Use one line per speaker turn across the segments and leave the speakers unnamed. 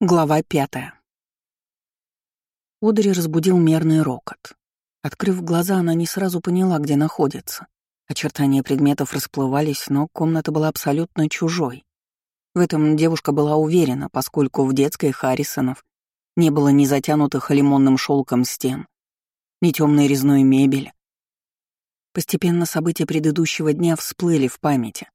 Глава пятая. Одри разбудил мерный рокот. Открыв глаза, она не сразу поняла, где находится. Очертания предметов расплывались, но комната была абсолютно чужой. В этом девушка была уверена, поскольку в детской Харрисонов не было ни затянутых лимонным шелком стен, ни темной резной мебели. Постепенно события предыдущего дня всплыли в памяти.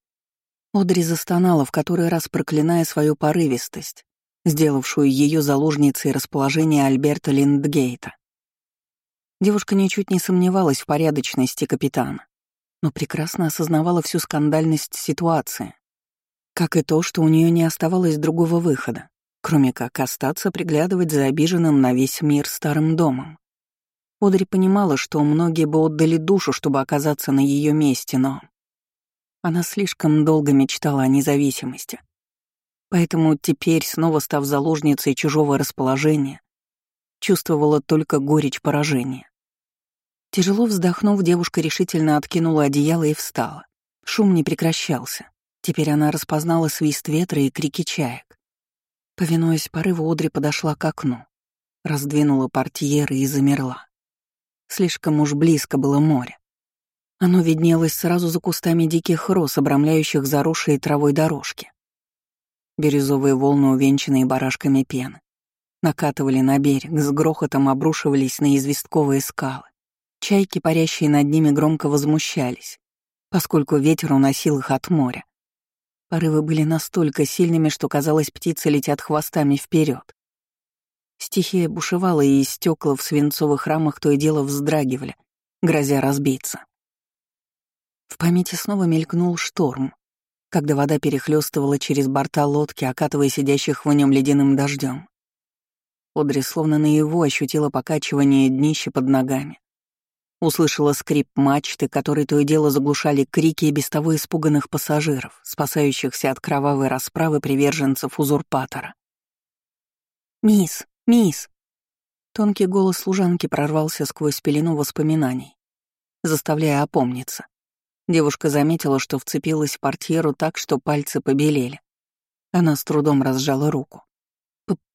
Одри застонала, в который раз проклиная свою порывистость, сделавшую ее заложницей расположения Альберта Линдгейта. Девушка ничуть не сомневалась в порядочности капитана, но прекрасно осознавала всю скандальность ситуации, как и то, что у нее не оставалось другого выхода, кроме как остаться приглядывать за обиженным на весь мир старым домом. Одри понимала, что многие бы отдали душу, чтобы оказаться на ее месте, но она слишком долго мечтала о независимости, Поэтому теперь, снова став заложницей чужого расположения, чувствовала только горечь поражения. Тяжело вздохнув, девушка решительно откинула одеяло и встала. Шум не прекращался. Теперь она распознала свист ветра и крики чаек. Повинуясь порыву, Одри подошла к окну, раздвинула портьеры и замерла. Слишком уж близко было море. Оно виднелось сразу за кустами диких роз, обрамляющих заросшие травой дорожки. Бирюзовые волны, увенчанные барашками пены, накатывали на берег, с грохотом обрушивались на известковые скалы. Чайки, парящие над ними, громко возмущались, поскольку ветер уносил их от моря. Порывы были настолько сильными, что, казалось, птицы летят хвостами вперед. Стихия бушевала, и стекла в свинцовых рамах то и дело вздрагивали, грозя разбиться. В памяти снова мелькнул шторм, когда вода перехлестывала через борта лодки, окатывая сидящих в нем ледяным дождем. Одри словно наяву ощутила покачивание днища под ногами. Услышала скрип мачты, который то и дело заглушали крики и без того испуганных пассажиров, спасающихся от кровавой расправы приверженцев узурпатора. «Мисс! Мисс!» Тонкий голос служанки прорвался сквозь пелену воспоминаний, заставляя опомниться. Девушка заметила, что вцепилась в портьеру так, что пальцы побелели. Она с трудом разжала руку.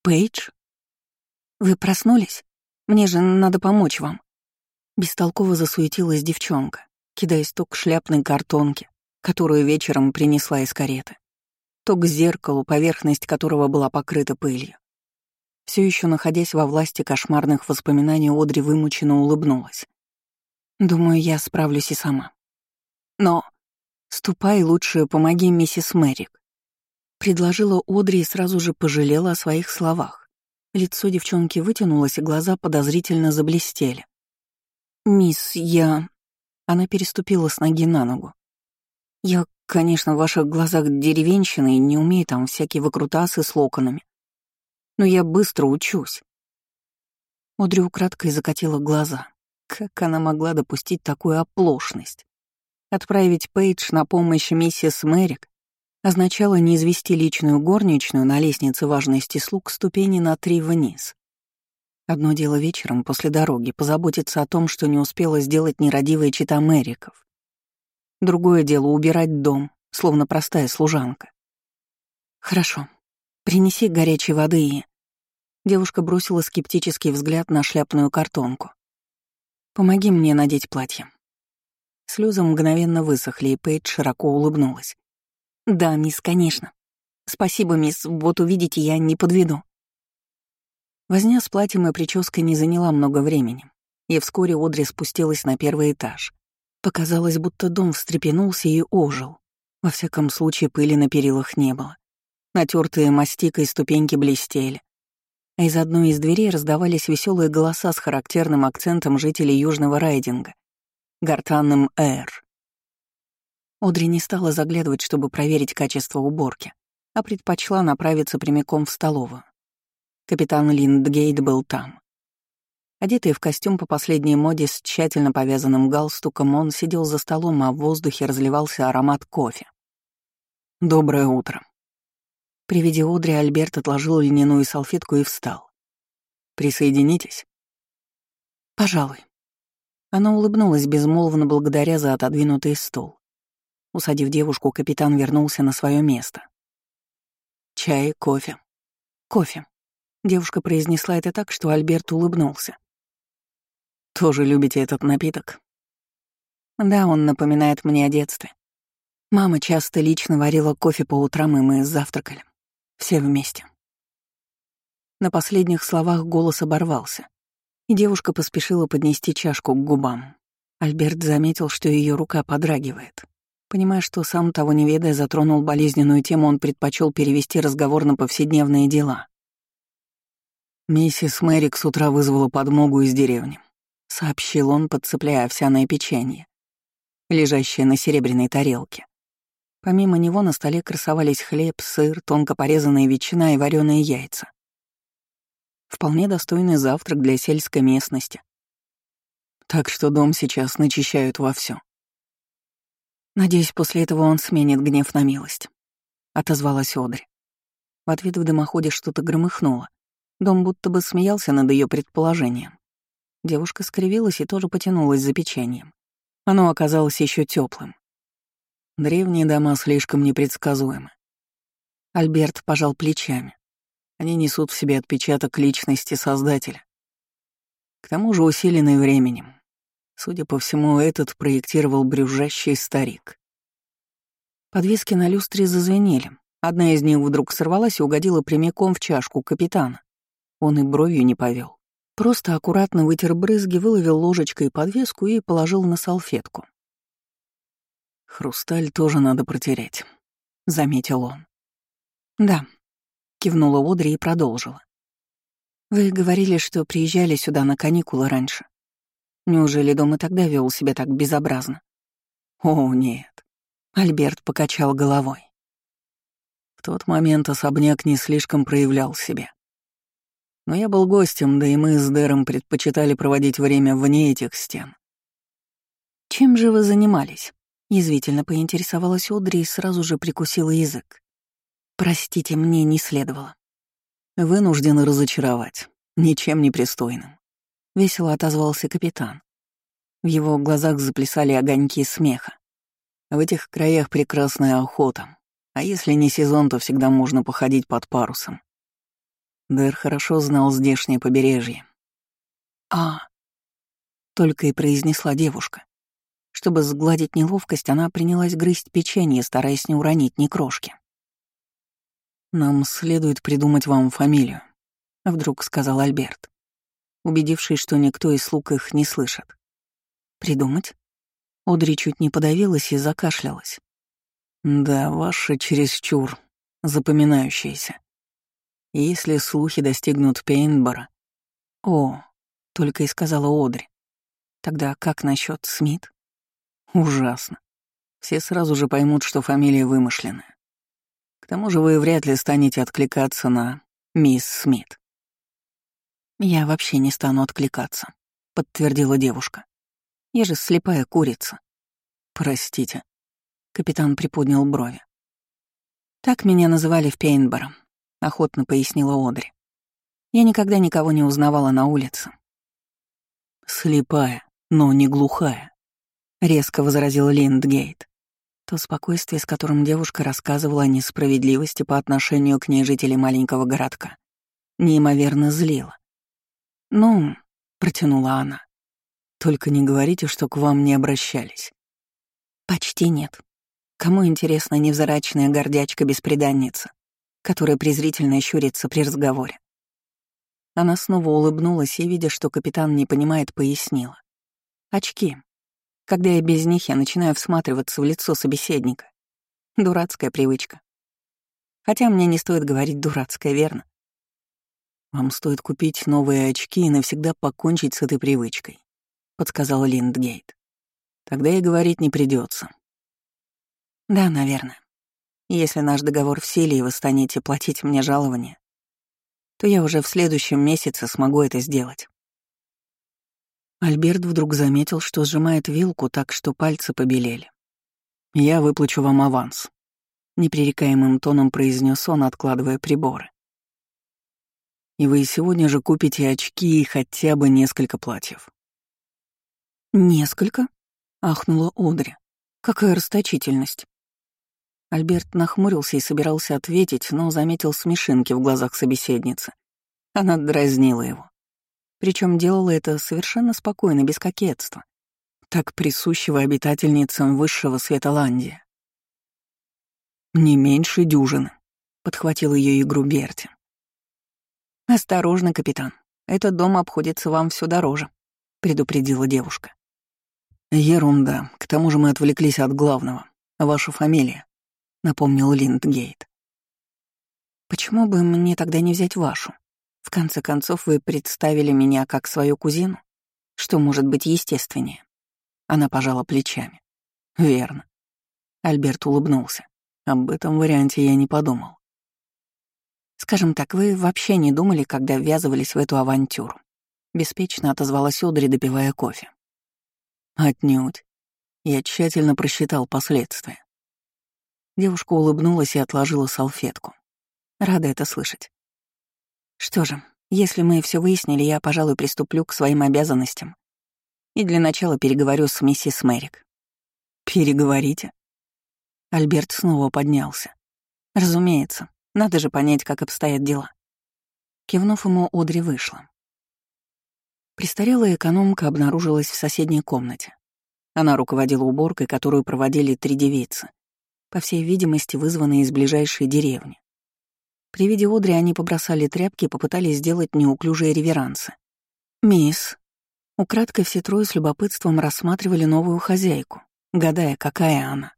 «Пейдж? Вы проснулись? Мне же надо помочь вам». Бестолково засуетилась девчонка, кидаясь то к шляпной картонке, которую вечером принесла из кареты, то к зеркалу, поверхность которого была покрыта пылью. Все еще находясь во власти кошмарных воспоминаний, Одри вымученно улыбнулась. «Думаю, я справлюсь и сама. Но ступай лучше помоги миссис Мэрик. Предложила Одри и сразу же пожалела о своих словах. Лицо девчонки вытянулось, и глаза подозрительно заблестели. «Мисс, я...» Она переступила с ноги на ногу. «Я, конечно, в ваших глазах деревенщина и не умею там всякие выкрутасы с локонами. Но я быстро учусь». Одри украдкой закатила глаза. Как она могла допустить такую оплошность? Отправить Пейдж на помощь миссис Мэрик означало не извести личную горничную на лестнице важности слуг ступени на три вниз. Одно дело вечером после дороги позаботиться о том, что не успела сделать нерадивая чита Мэриков. Другое дело — убирать дом, словно простая служанка. «Хорошо. Принеси горячей воды и...» Девушка бросила скептический взгляд на шляпную картонку. «Помоги мне надеть платье». Слезы мгновенно высохли, и Пейдж широко улыбнулась. «Да, мисс, конечно. Спасибо, мисс, вот увидите, я не подведу». Возня с платьем и прической не заняла много времени, и вскоре Одри спустилась на первый этаж. Показалось, будто дом встрепенулся и ожил. Во всяком случае, пыли на перилах не было. Натертые мастикой ступеньки блестели. А из одной из дверей раздавались веселые голоса с характерным акцентом жителей Южного Райдинга гортанным «Р». Одри не стала заглядывать, чтобы проверить качество уборки, а предпочла направиться прямиком в столовую. Капитан Линдгейт был там. Одетый в костюм по последней моде с тщательно повязанным галстуком, он сидел за столом, а в воздухе разливался аромат кофе. «Доброе утро». При виде Одри Альберт отложил льняную салфетку и встал. «Присоединитесь?» «Пожалуй», она улыбнулась безмолвно благодаря за отодвинутый стул. Усадив девушку, капитан вернулся на свое место. «Чай, кофе?» «Кофе», Девушка произнесла это так, что Альберт улыбнулся.
«Тоже любите этот напиток?»
Да, он напоминает мне о детстве. Мама часто лично варила кофе по утрам, и мы завтракали. Все вместе. На последних словах голос оборвался, и девушка поспешила поднести чашку к губам. Альберт заметил, что ее рука подрагивает. Понимая, что сам того не ведая затронул болезненную тему, он предпочел перевести разговор на повседневные дела.
«Миссис Мэрик с утра вызвала подмогу из деревни», — сообщил он, подцепляя овсяное печенье лежащая на серебряной тарелке. Помимо него на столе красовались хлеб, сыр, тонко порезанная ветчина и вареные яйца. Вполне достойный завтрак для сельской местности. Так что дом сейчас начищают вовсю.
Надеюсь, после этого он сменит гнев на милость. Отозвалась Одри. В ответ в дымоходе что-то громыхнуло. Дом будто бы смеялся над ее предположением. Девушка скривилась и тоже потянулась за печеньем. Оно оказалось еще теплым. Древние дома слишком непредсказуемы. Альберт пожал плечами. Они несут в себе отпечаток личности Создателя. К тому же усиленный временем. Судя по всему, этот проектировал брюзжащий старик. Подвески на люстре зазвенели. Одна из них вдруг сорвалась и угодила прямиком в чашку капитана. Он и бровью не повел. Просто аккуратно вытер брызги, выловил ложечкой подвеску и положил на салфетку.
«Хрусталь тоже надо протереть», — заметил он.
«Да», — кивнула Одри и продолжила. «Вы говорили, что приезжали сюда на каникулы раньше. Неужели дом и тогда вел себя так безобразно?»
«О, нет», — Альберт покачал головой. В тот момент особняк не слишком проявлял себя. Но я был гостем, да и мы с Дэром предпочитали проводить время вне этих стен.
«Чем же вы занимались?» — язвительно поинтересовалась Одри и сразу же прикусила язык. «Простите, мне не следовало».
«Вынужден разочаровать. Ничем не пристойным», — весело отозвался капитан. В его глазах заплясали огоньки смеха. В этих краях прекрасная охота, а если не сезон, то всегда можно походить под парусом. Дэр хорошо знал здешнее побережье.
«А...» — только и произнесла девушка. Чтобы сгладить неловкость, она принялась грызть печенье, стараясь не уронить ни крошки.
«Нам следует придумать вам фамилию», — вдруг сказал Альберт, убедившись, что никто из слуг их не слышит.
«Придумать?» Одри чуть не подавилась и закашлялась.
«Да, ваша чересчур запоминающаяся. Если слухи достигнут Пейнбора...
О, только и сказала Одри. Тогда как насчет Смит?
Ужасно. Все сразу же поймут, что фамилия вымышленная. К тому же вы вряд ли станете откликаться на мисс Смит.
«Я вообще не стану откликаться», — подтвердила девушка. «Я же слепая курица».
«Простите».
Капитан приподнял брови. Так меня называли в Пейнборо охотно пояснила Одри. Я никогда никого не узнавала на улице.
«Слепая, но не глухая», — резко возразил Линдгейт.
То спокойствие, с которым девушка рассказывала о несправедливости по отношению к ней жителей маленького городка, неимоверно злило. «Ну», — протянула она, — «только не говорите, что к вам не обращались». «Почти нет. Кому интересна невзрачная гордячка-беспреданница, которая презрительно щурится при разговоре. Она снова улыбнулась и, видя, что капитан не понимает, пояснила. «Очки. Когда я без них, я начинаю всматриваться в лицо собеседника. Дурацкая привычка. Хотя мне не стоит говорить «дурацкая», верно?
«Вам стоит купить новые очки и навсегда покончить с этой привычкой», — подсказал Линдгейт. «Тогда и говорить не придется.
«Да, наверное. Если наш договор в силе, и вы станете платить мне жалование, то я уже в следующем месяце смогу это сделать.
Альберт вдруг заметил, что сжимает вилку так, что пальцы побелели. «Я выплачу вам аванс», — непререкаемым тоном произнес он, откладывая приборы. «И вы сегодня же купите очки и хотя бы несколько платьев».
«Несколько?» — ахнула Одри. «Какая расточительность!» Альберт нахмурился и собирался ответить, но заметил смешинки в глазах собеседницы Она дразнила его. Причем делала это совершенно спокойно, без кокетства, так присущего обитательницам высшего Светоландия. «Не меньше дюжины», — подхватил ее игру Берти. «Осторожно, капитан. Этот дом обходится вам все дороже», — предупредила девушка. «Ерунда. К тому же мы отвлеклись от главного. Ваша фамилия», — напомнил Линдгейт. «Почему бы мне тогда не взять вашу? В конце концов, вы представили меня как свою кузину, что может быть естественнее». Она пожала плечами. «Верно». Альберт улыбнулся. Об этом варианте я не подумал. «Скажем так, вы вообще не думали, когда ввязывались в эту авантюру?» Беспечно отозвалась Одри, допивая кофе. «Отнюдь. Я тщательно просчитал последствия». Девушка улыбнулась и отложила салфетку. Рада это слышать. Что же, если мы все выяснили, я, пожалуй, приступлю к своим обязанностям. И для начала переговорю с миссис Мэрик. Переговорите? Альберт снова поднялся. Разумеется, надо же понять, как обстоят дела. Кивнув ему, Одри вышла. Престарелая экономка обнаружилась в соседней комнате. Она руководила уборкой, которую проводили три девицы, по всей видимости, вызванные из ближайшей деревни. При виде Одри они побросали тряпки и попытались сделать неуклюжие реверансы. «Мисс». Украдкой все трое с любопытством рассматривали новую хозяйку, гадая, какая она.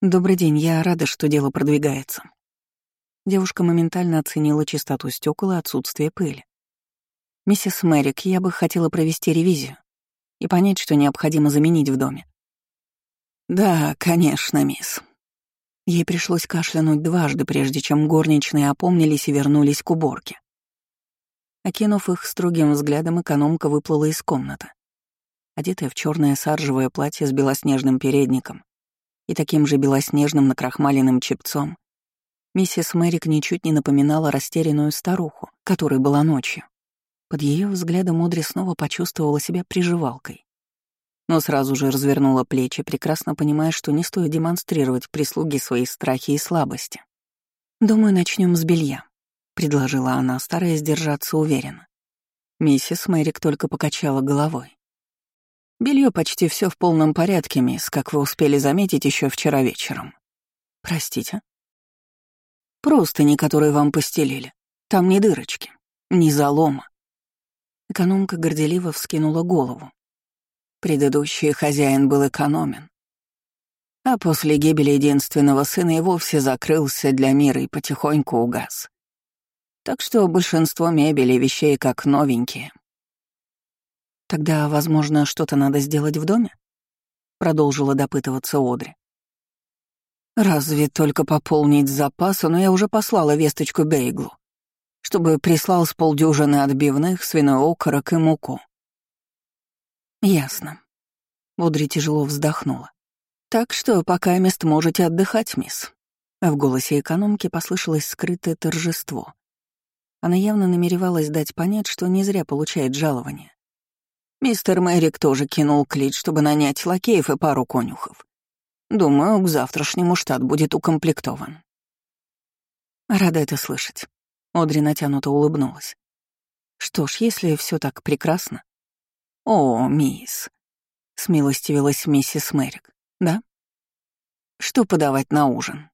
«Добрый день, я рада, что дело продвигается». Девушка моментально оценила чистоту стекол и отсутствие пыли. «Миссис Мэрик, я бы хотела провести ревизию и понять, что необходимо заменить в доме». «Да, конечно, мисс». Ей пришлось кашлянуть дважды, прежде чем горничные опомнились и вернулись к уборке. Окинув их строгим взглядом, экономка выплыла из комнаты. Одетая в черное саржевое платье с белоснежным передником, и таким же белоснежным накрахмаленным чепцом, миссис Мэрик ничуть не напоминала растерянную старуху, которой была ночью. Под ее взглядом Одри снова почувствовала себя приживалкой. Но сразу же развернула плечи, прекрасно понимая, что не стоит демонстрировать прислуги свои страхи и слабости. «Думаю, начнем с белья», — предложила она, стараясь держаться уверенно. Миссис Мэрик только покачала головой. Белье почти все в полном порядке, мисс, как вы успели заметить еще вчера вечером. Простите. Простыни, которые вам постелили. Там ни дырочки, ни залома. Экономка горделиво вскинула голову. Предыдущий хозяин был экономен. А после гибели единственного сына и вовсе закрылся для мира и потихоньку угас. Так что большинство мебели и вещей как новенькие. Тогда, возможно, что-то надо сделать в доме? Продолжила допытываться Одри. Разве только пополнить запасы, но я уже послала весточку Бейглу, чтобы прислал с полдюжины отбивных, свиной окорок и муку. Ясно. Одри тяжело вздохнула. Так что пока мест можете отдыхать, мисс. А в голосе экономки послышалось скрытое торжество. Она явно намеревалась дать понять, что не зря получает жалование. Мистер Мэрик тоже кинул клич, чтобы нанять лакеев и пару конюхов. Думаю, к завтрашнему штат будет укомплектован. Рада это слышать. Одри натянуто улыбнулась. Что ж, если все так прекрасно. О, мисс. Смилостивилась миссис Мэрик. Да? Что подавать на ужин?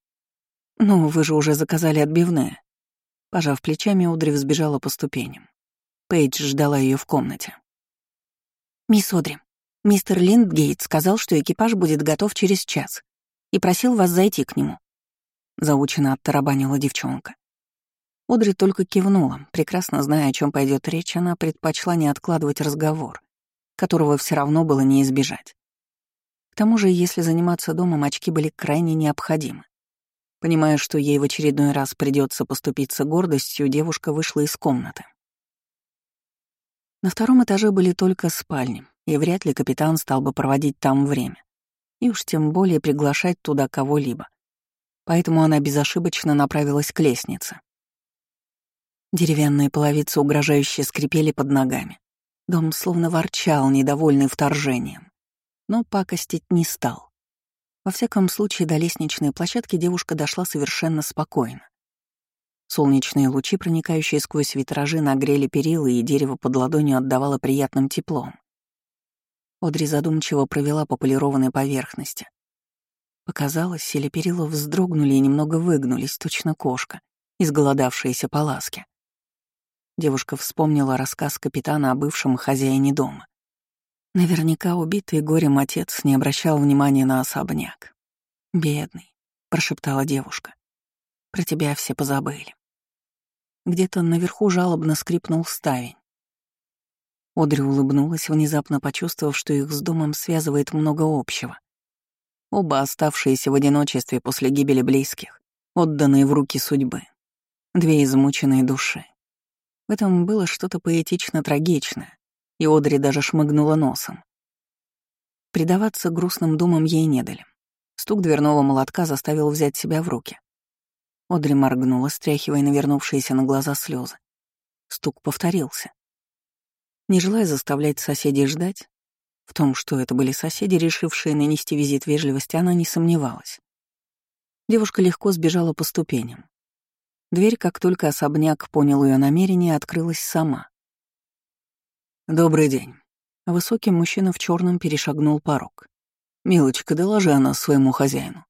Ну, вы же уже заказали отбивные. Пожав плечами, Одри взбежала по ступеням. Пейдж ждала ее в комнате. «Мисс Одри, мистер Линдгейт сказал, что экипаж будет готов через час и просил вас зайти к нему». Заучено оттарабанила девчонка. Одри только кивнула, прекрасно зная, о чем пойдет речь, она предпочла не откладывать разговор, которого все равно было не избежать. К тому же, если заниматься домом, очки были крайне необходимы. Понимая, что ей в очередной раз придется поступиться гордостью, девушка вышла из комнаты. На втором этаже были только спальни, и вряд ли капитан стал бы проводить там время. И уж тем более приглашать туда кого-либо. Поэтому она безошибочно направилась к лестнице. Деревянные половицы угрожающе скрипели под ногами. Дом словно ворчал, недовольный вторжением. Но пакостить не стал. Во всяком случае, до лестничной площадки девушка дошла совершенно спокойно. Солнечные лучи, проникающие сквозь витражи, нагрели перила, и дерево под ладонью отдавало приятным теплом. Одри задумчиво провела по полированной поверхности. Показалось, или перила вздрогнули и немного выгнулись, точно кошка, изголодавшаяся по ласке. Девушка вспомнила рассказ капитана о бывшем хозяине дома. Наверняка убитый горем отец не обращал внимания на особняк. «Бедный», — прошептала девушка. «Про тебя все позабыли». Где-то наверху жалобно скрипнул ставень. Одри улыбнулась, внезапно почувствовав, что их с домом связывает много общего. Оба оставшиеся в одиночестве после гибели близких, отданные в руки судьбы. Две измученные души. В этом было что-то поэтично-трагичное, и Одри даже шмыгнула носом. Предаваться грустным думам ей не дали. Стук дверного молотка заставил взять себя в руки. Одри моргнула, стряхивая навернувшиеся на глаза слезы. Стук повторился. Не желая заставлять соседей ждать, в том, что это были соседи, решившие нанести визит вежливости, она не сомневалась. Девушка легко сбежала по ступеням. Дверь, как только особняк понял ее намерение, открылась сама. «Добрый день». Высокий мужчина в черном перешагнул порог. «Милочка, доложи о нас своему хозяину».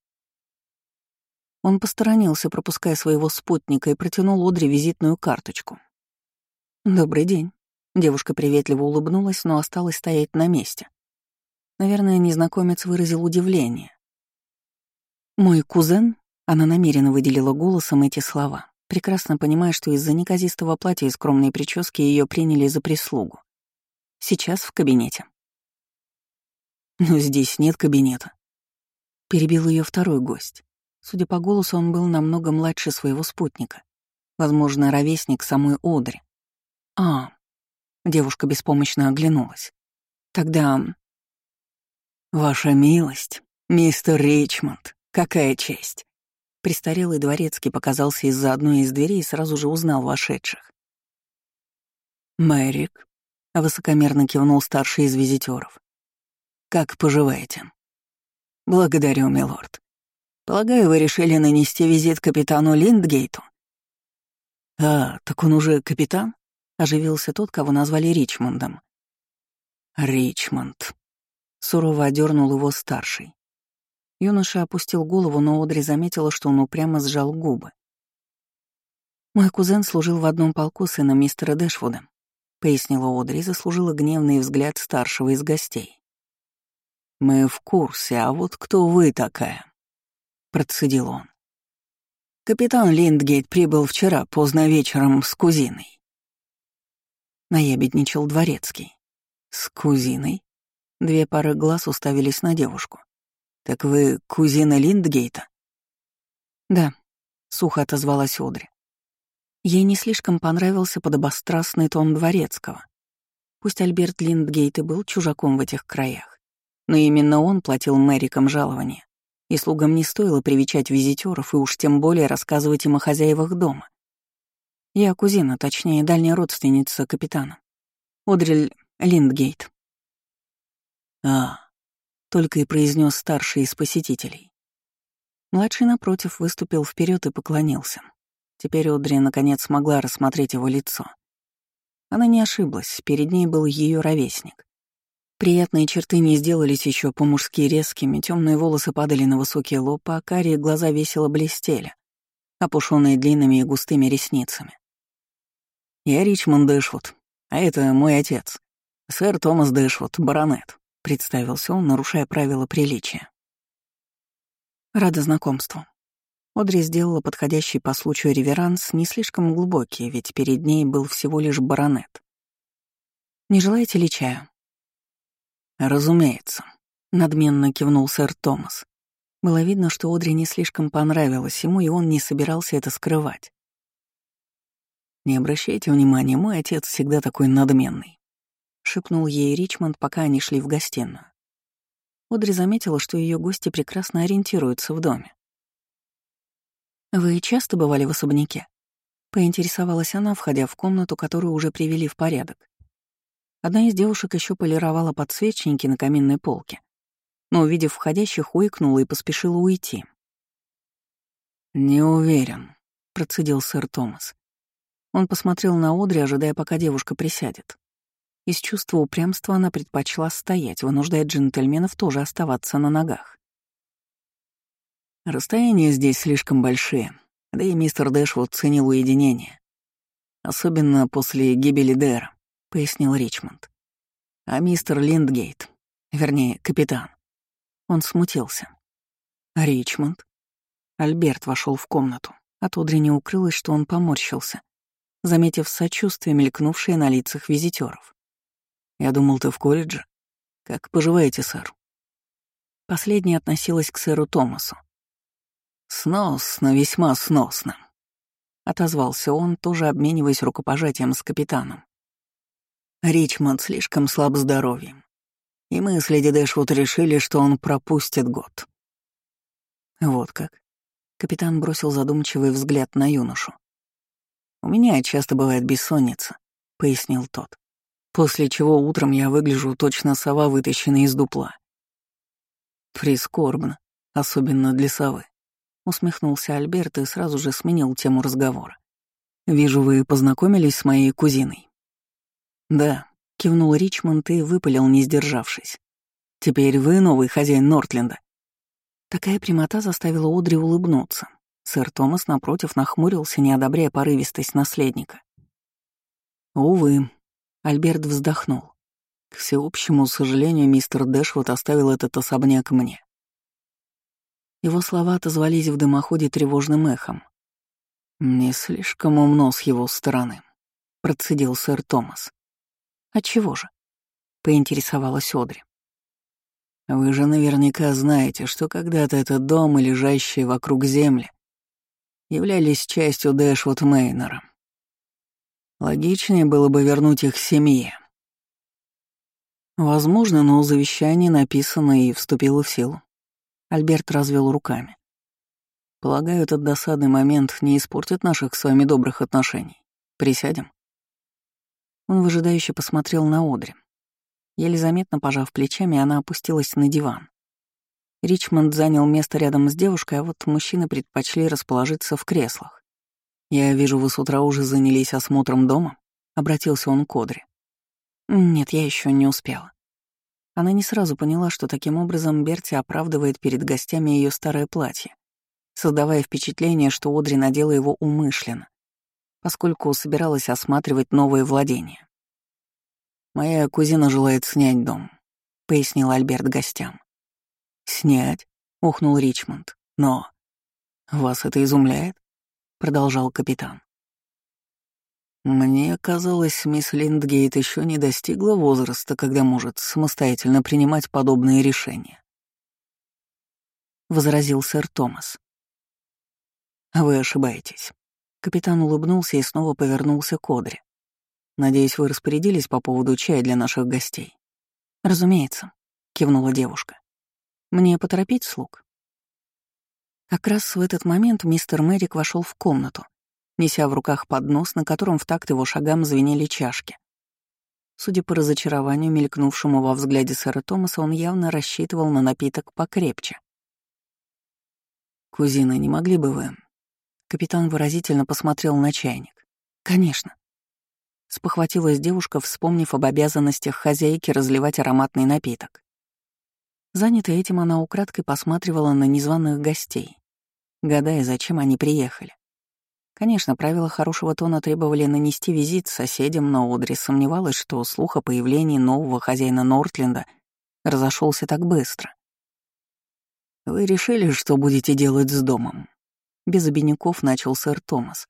Он посторонился, пропуская своего спутника, и протянул Одри визитную карточку. «Добрый день». Девушка приветливо улыбнулась, но осталась стоять на месте. Наверное, незнакомец выразил удивление. «Мой кузен?» — она намеренно выделила голосом эти слова, прекрасно понимая, что из-за неказистого платья и скромной прически ее приняли за прислугу. Сейчас в кабинете. Но здесь нет кабинета. Перебил ее второй гость. Судя по голосу, он был намного младше своего спутника. Возможно, ровесник самой Одри. А, девушка беспомощно оглянулась. Тогда... Ваша милость, мистер Ричмонд, какая честь. Престарелый дворецкий показался из-за одной из дверей и сразу же узнал вошедших. Мэрик, высокомерно кивнул старший из визитеров. Как поживаете? Благодарю, милорд. Полагаю, вы решили нанести визит капитану Линдгейту? А, так он уже капитан? Оживился тот, кого назвали Ричмондом. Ричмонд. Сурово одернул его старший. Юноша опустил голову, но Одри заметила, что он упрямо сжал губы. Мой кузен служил в одном полку сына мистера Дэшвуда, пояснила Одри заслужила гневный взгляд старшего из гостей. «Мы в курсе, а вот кто вы такая?» процедил он. Капитан Линдгейт прибыл вчера поздно вечером с кузиной. Наябедничал дворецкий. С кузиной? Две пары глаз уставились на девушку. «Так вы кузина Линдгейта?» «Да», — сухо отозвалась Одри. Ей не слишком понравился подобострастный тон дворецкого. Пусть Альберт Линдгейт и был чужаком в этих краях, но именно он платил Мэрикам жалование и слугам не стоило привечать визитеров и уж тем более рассказывать им о хозяевах дома. Я кузина, точнее, дальняя родственница капитана. Одриль Линдгейт. А, только и произнес старший из посетителей. Младший, напротив, выступил вперед и поклонился. Теперь Одри наконец смогла рассмотреть его лицо. Она не ошиблась, перед ней был ее ровесник. Приятные черты не сделались еще по-мужски резкими, темные волосы падали на высокий лоб, а карие глаза весело блестели, опушенные длинными и густыми ресницами. «Я Ричмонд Дэшвуд, а это мой отец, сэр Томас Дэшвуд, баронет», — представился он, нарушая правила приличия. «Рада знакомству». Одри сделала подходящий по случаю реверанс, не слишком глубокий, ведь перед ней был всего лишь баронет. «Не желаете ли чаю?» «Разумеется», — надменно кивнул сэр Томас. Было видно, что Одри не слишком понравилось ему, и он не собирался это скрывать. «Не обращайте внимания, мой отец всегда такой надменный», — шепнул ей Ричмонд, пока они шли в гостиную. Одри заметила, что ее гости прекрасно ориентируются в доме. «Вы часто бывали в особняке?» — поинтересовалась она, входя в комнату, которую уже привели в порядок. Одна из девушек еще полировала подсвечники на каминной полке, но, увидев входящих, уикнула и поспешила уйти. «Не уверен», — процедил сэр Томас. Он посмотрел на Одри, ожидая, пока девушка присядет. Из чувства упрямства она предпочла стоять, вынуждая джентльменов тоже оставаться на ногах.
Расстояния здесь слишком большие, да и мистер Дэшвуд ценил уединение. Особенно после гибели Дэра, — пояснил Ричмонд. А мистер Линдгейт, вернее, капитан. Он смутился. Ричмонд. Альберт вошел в комнату. От Одри не укрылось, что он поморщился, заметив сочувствие, мелькнувшее на лицах визитеров. «Я думал, ты в колледже. Как поживаете, сэр?» Последняя относилась к сэру Томасу. «Сносно, весьма сносно», — отозвался он, тоже обмениваясь рукопожатием с капитаном. Ричмонд слишком слаб здоровьем, и мы с леди Дэшвуд решили, что он пропустит год. Вот как. Капитан бросил задумчивый взгляд на юношу. «У меня часто бывает бессонница», — пояснил тот. «После чего утром я выгляжу точно сова, вытащенная из дупла». «Прискорбно, особенно для совы», — усмехнулся Альберт и сразу же сменил тему разговора. «Вижу, вы познакомились с моей кузиной». «Да», — кивнул Ричмонд и выпалил, не сдержавшись. «Теперь вы новый хозяин Нортленда». Такая прямота заставила Одри улыбнуться. Сэр Томас, напротив, нахмурился, не одобряя порывистость наследника. «Увы», — Альберт вздохнул. «К всеобщему сожалению, мистер Дэшвуд оставил этот особняк мне». Его слова отозвались в дымоходе тревожным эхом. «Не слишком умно с его стороны», — процедил сэр Томас. «Отчего же?» — поинтересовалась Одри. Вы же наверняка знаете, что когда-то этот дом и лежащие вокруг земли являлись частью Дэшвуд Мейнера. Логичнее было бы вернуть их семье. Возможно, но завещание написано и вступило в силу. Альберт развел руками. Полагаю, этот досадный момент не испортит наших с вами добрых отношений. Присядем. Он выжидающе посмотрел на Одри. Еле заметно пожав плечами, она опустилась на диван. Ричмонд занял место рядом с девушкой, а вот мужчины предпочли расположиться в креслах. «Я вижу, вы с утра уже занялись осмотром дома?» — обратился он к Одри. «Нет, я еще не успела». Она не сразу поняла, что таким образом Берти оправдывает перед гостями ее старое платье, создавая впечатление, что Одри надела его умышленно, поскольку собиралась осматривать новые владения. «Моя кузина желает снять дом», — пояснил Альберт гостям. «Снять?» — ухнул Ричмонд. «Но...» «Вас это изумляет?» — продолжал капитан. «Мне казалось, мисс Линдгейт еще не достигла возраста, когда может самостоятельно принимать подобные решения», — возразил сэр Томас. «Вы ошибаетесь». Капитан улыбнулся и снова повернулся к Одре. Надеюсь, вы распорядились по поводу чая для наших гостей. Разумеется, кивнула девушка. Мне поторопить слуг? Как раз в этот момент мистер Мэрик вошел в комнату, неся в руках поднос, на котором в такт его шагам звенели чашки. Судя по разочарованию, мелькнувшему во взгляде сэра Томаса, он явно рассчитывал на напиток покрепче. «Кузина, не могли бы вы...» Капитан выразительно посмотрел на чайник. «Конечно. Спохватилась девушка, вспомнив об обязанностях хозяйки разливать ароматный напиток. Занятая этим, она украдкой посматривала на незваных гостей, гадая, зачем они приехали. Конечно, правила хорошего тона требовали нанести визит соседям, но Одри сомневалась, что слух о появлении нового хозяина Нортленда разошелся так быстро. «Вы решили, что будете делать с домом?» Без обиняков начал сэр Томас,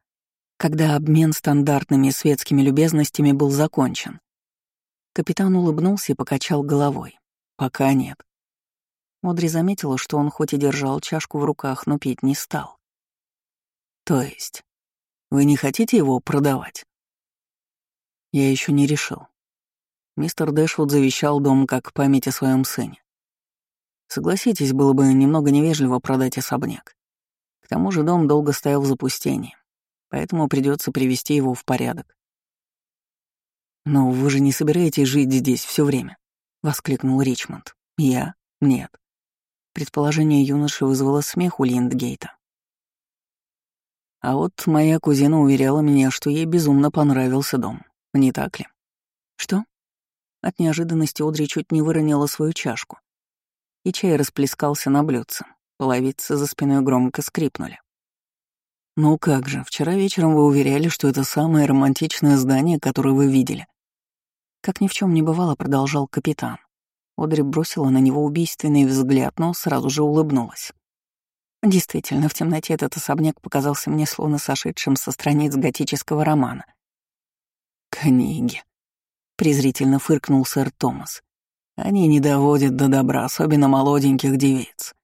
когда обмен стандартными светскими любезностями был закончен. Капитан улыбнулся и покачал головой. «Пока нет». Модри заметила, что он хоть и держал чашку в руках, но пить не стал. «То есть, вы не хотите его продавать?» Я еще не решил. Мистер Дэшвуд завещал дом как память о своем сыне. Согласитесь, было бы немного невежливо продать особняк. К тому же дом долго стоял в запустении поэтому придется привести его в порядок. «Но вы же не собираетесь жить здесь все время?» — воскликнул Ричмонд. «Я? Нет». Предположение юноши вызвало смех у Линдгейта. А вот моя кузина уверяла меня, что ей безумно понравился дом. Не так ли?
Что? От неожиданности Одри чуть не выронила свою чашку. И чай расплескался на блюдце. Половицы за спиной громко скрипнули.
«Ну как же, вчера вечером вы уверяли, что это самое романтичное здание, которое вы видели».
Как ни в чем не бывало, продолжал капитан. Одри бросила на него убийственный взгляд, но сразу же улыбнулась. Действительно, в темноте этот особняк показался мне словно сошедшим со страниц готического романа.
«Книги», — презрительно фыркнул сэр Томас. «Они не доводят до добра, особенно молоденьких девиц».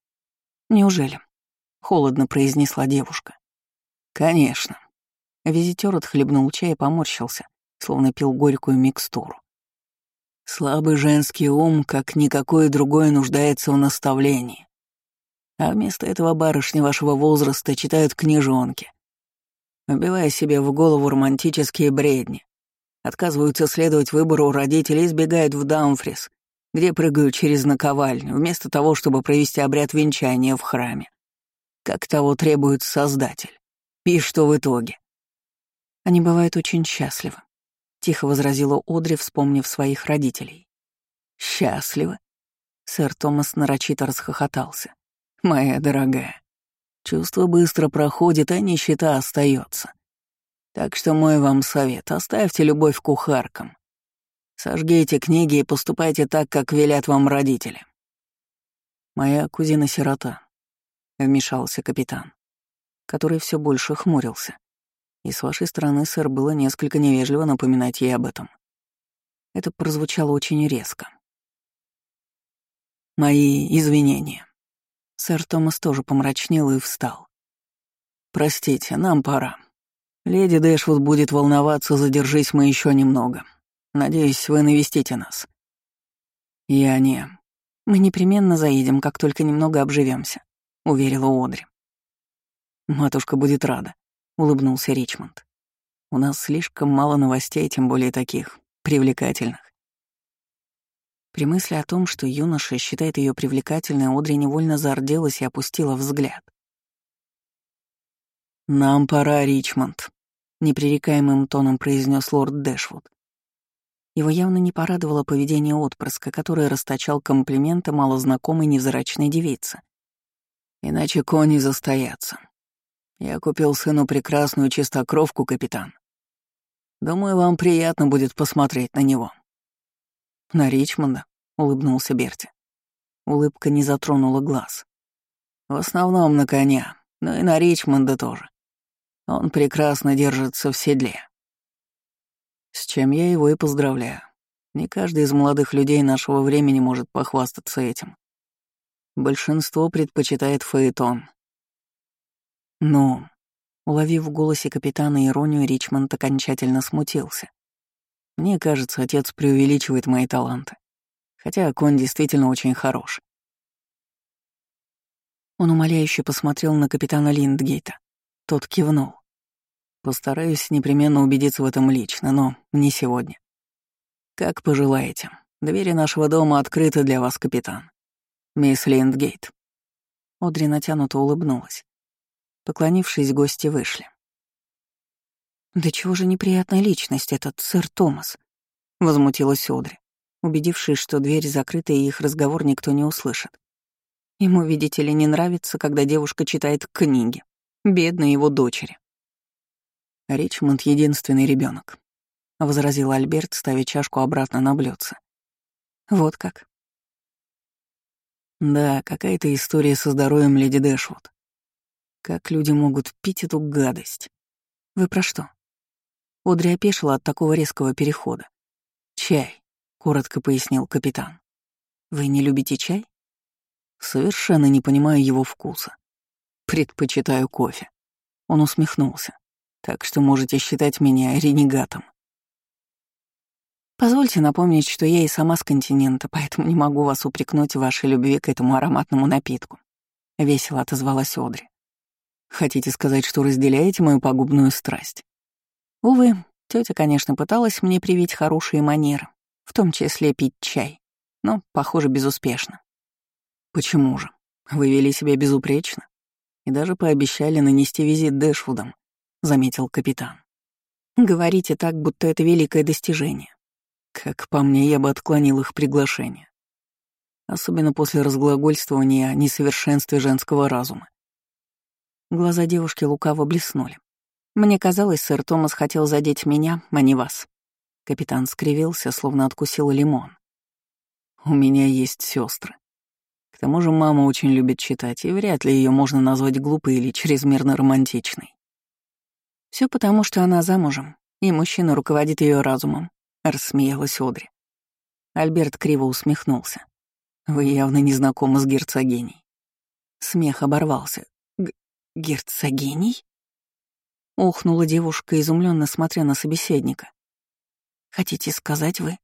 «Неужели?» — холодно произнесла девушка.
«Конечно».
Визитер отхлебнул чай и поморщился, словно пил горькую микстуру.
Слабый женский ум, как никакое другое, нуждается в наставлении. А вместо этого барышни вашего возраста читают книжонки, убивая себе в голову романтические бредни, отказываются следовать выбору родителей и сбегают в Даунфрис, где прыгают через наковальню, вместо того, чтобы провести обряд венчания в храме, как того требует Создатель. И что в итоге?
Они бывают очень счастливы, тихо возразила Одри, вспомнив своих родителей.
Счастливы?
Сэр Томас нарочито расхохотался.
Моя дорогая, чувство быстро проходит, а нищета остается. Так что мой вам совет — оставьте любовь кухаркам. Сожгите книги и поступайте так, как велят вам родители.
Моя кузина-сирота, — вмешался капитан, который все больше хмурился. И с вашей стороны, сэр, было несколько невежливо напоминать ей об этом. Это прозвучало очень резко.
Мои извинения.
Сэр Томас тоже помрачнел и встал.
Простите, нам пора. Леди Дэшвуд будет волноваться, задержись мы еще немного. Надеюсь, вы навестите нас.
Я не. Мы непременно заедем, как только немного обживемся, уверила Одри.
Матушка будет рада. — улыбнулся Ричмонд. «У нас слишком мало новостей, тем более таких, привлекательных».
При мысли о том, что юноша считает ее привлекательной, Одри невольно зарделась и опустила взгляд.
«Нам пора, Ричмонд», — непререкаемым тоном произнес лорд Дэшвуд.
Его явно не порадовало поведение отпрыска, который расточал комплименты малознакомой невзрачной девице.
«Иначе кони застоятся. Я купил сыну прекрасную чистокровку, капитан. Думаю, вам приятно будет посмотреть на него».
«На Ричмонда», — улыбнулся Берти. Улыбка не затронула глаз.
«В основном на коня, но и на Ричмонда тоже. Он прекрасно держится в седле». С чем я его и поздравляю. Не каждый из молодых людей нашего времени может похвастаться этим. Большинство предпочитает фаэтон,
«Ну...» Уловив в голосе капитана иронию, Ричмонд окончательно смутился.
«Мне кажется, отец преувеличивает мои таланты. Хотя конь действительно очень хорош».
Он умоляюще посмотрел на капитана Линдгейта. Тот кивнул.
«Постараюсь непременно убедиться в этом лично, но не сегодня. Как пожелаете. Двери нашего дома открыты для вас, капитан. Мисс Линдгейт».
Одри натянуто улыбнулась. Поклонившись, гости вышли. «Да чего же неприятная личность этот сэр Томас?» — возмутилась Одри, убедившись, что дверь закрыта и их разговор никто не услышит. Ему, видите ли, не нравится, когда девушка читает книги. Бедной его дочери.
«Ричмонд — единственный ребенок, возразил Альберт, ставя чашку обратно на блюдце.
«Вот как?»
«Да, какая-то история со здоровьем леди Дэшвуд. Как люди могут пить эту гадость?
Вы про что? Одри опешила от такого резкого перехода.
Чай, коротко пояснил капитан.
Вы не любите чай?
Совершенно не понимаю его вкуса. Предпочитаю кофе. Он усмехнулся. Так что можете считать меня ренегатом.
Позвольте напомнить, что я и сама с континента, поэтому не могу вас упрекнуть в вашей любви к этому ароматному напитку. Весело отозвалась Одри.
Хотите сказать, что разделяете мою пагубную страсть?
Увы, тетя, конечно, пыталась мне привить хорошие манеры, в том числе пить чай, но, похоже, безуспешно.
Почему же? Вы вели себя безупречно и даже пообещали нанести визит Дэшвудам, заметил капитан.
Говорите так, будто это великое достижение.
Как по мне, я бы отклонил их приглашение. Особенно после разглагольствования о несовершенстве женского разума.
Глаза девушки лукаво блеснули. Мне казалось, сэр Томас хотел задеть меня, а не вас. Капитан скривился, словно откусил лимон.
У меня есть сестры. К тому же мама очень любит читать, и вряд ли ее можно назвать глупой или чрезмерно романтичной.
Все потому, что она замужем, и мужчина руководит ее разумом», — рассмеялась Одри.
Альберт криво усмехнулся. «Вы явно не знакомы с герцогиней».
Смех оборвался. «Герцогиней?» Охнула девушка, изумленно смотря на собеседника. «Хотите сказать вы?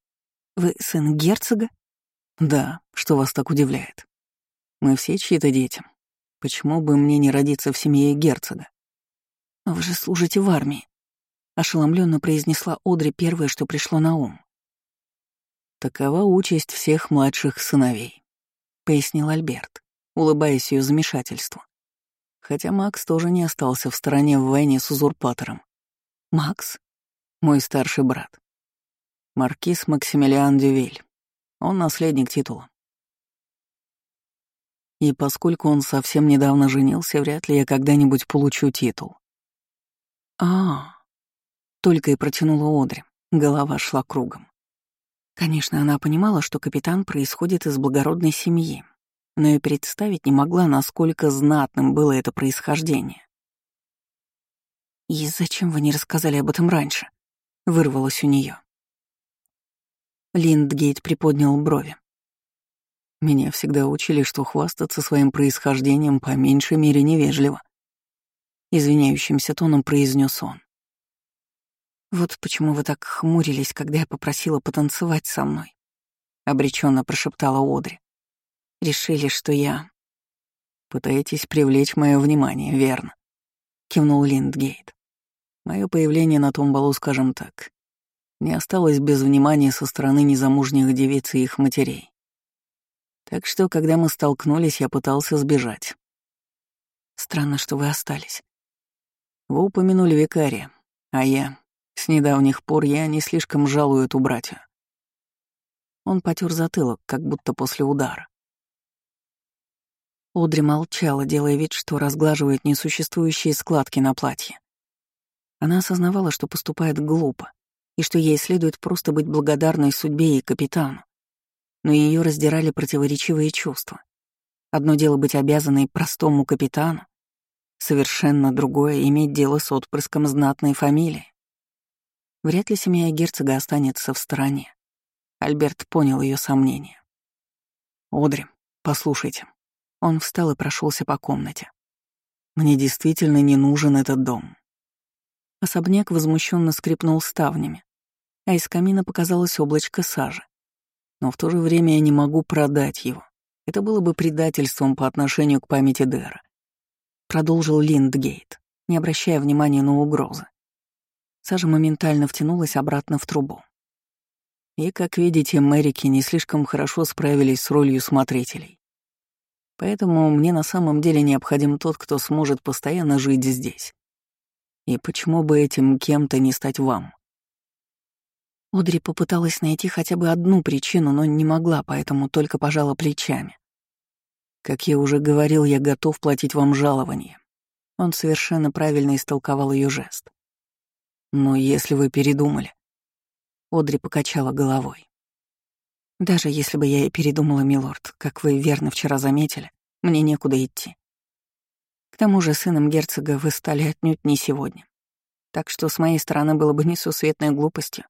Вы сын герцога?»
«Да, что вас так удивляет? Мы все чьи-то дети. Почему бы мне не родиться в семье герцога?»
«Вы же служите в армии», — ошеломленно произнесла Одри первое, что пришло на ум.
«Такова участь всех младших сыновей», — пояснил Альберт, улыбаясь ее замешательству. Хотя Макс тоже не остался в стороне в войне с узурпатором.
«Макс?»
«Мой старший брат. Маркиз Максимилиан Дювель. Он наследник титула. И поскольку он совсем недавно женился, вряд ли я когда-нибудь получу титул
а, Только и протянула Одри. Голова шла кругом. Конечно, она понимала, что капитан происходит из благородной семьи, но и представить не могла, насколько знатным было это происхождение. «И зачем вы не рассказали об этом раньше?» — вырвалось у нее. Линдгейт приподнял брови.
Меня всегда учили, что хвастаться своим происхождением по меньшей мере невежливо извиняющимся тоном произнес он.
«Вот почему вы так хмурились, когда я попросила потанцевать со мной», — обреченно прошептала Одри. «Решили, что я...»
«Пытаетесь привлечь мое внимание, верно?» — кивнул Линдгейт. Мое появление на том балу, скажем так, не осталось без внимания со стороны незамужних девиц и их матерей. Так что, когда мы столкнулись, я пытался сбежать.
Странно, что вы остались.
Вы упомянули викария, а я... С недавних пор я не слишком жалую эту братью. Он потер затылок, как будто после удара.
Одри молчала, делая вид, что разглаживает несуществующие складки на платье. Она осознавала, что поступает глупо, и что ей следует просто быть благодарной судьбе и капитану. Но ее раздирали противоречивые чувства. Одно дело быть обязанной простому капитану, Совершенно другое — иметь дело с отпрыском знатной фамилии. Вряд ли семья герцога останется в стороне. Альберт понял ее сомнения.
«Одри, послушайте».
Он встал и прошелся по комнате.
«Мне действительно не нужен этот дом».
Особняк возмущенно скрипнул ставнями, а из камина показалось облачко сажи.
Но в то же время я не могу продать его. Это было бы предательством по отношению к памяти Дэра
продолжил Линдгейт, не обращая внимания на угрозы. Сажа моментально втянулась обратно в трубу.
И, как видите, Мэрики не слишком хорошо справились с ролью смотрителей. Поэтому мне на самом деле необходим тот, кто сможет постоянно жить здесь. И почему бы этим кем-то не стать вам?
Одри попыталась найти хотя бы одну причину, но не могла, поэтому только пожала плечами.
Как я уже говорил, я готов платить вам жалование. Он совершенно правильно истолковал ее жест. Но если вы передумали...
Одри покачала головой. Даже если бы я и передумала, милорд, как вы верно вчера заметили, мне некуда идти. К тому же сыном герцога вы стали отнюдь не сегодня. Так что с моей стороны было бы несусветной глупостью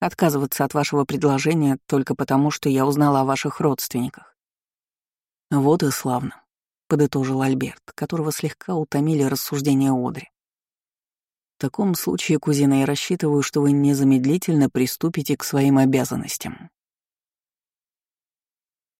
отказываться от вашего предложения только потому, что я узнала о ваших родственниках.
«Вот и славно», — подытожил Альберт, которого слегка утомили рассуждения Одри. «В таком случае, кузина, я рассчитываю, что вы незамедлительно приступите к своим обязанностям».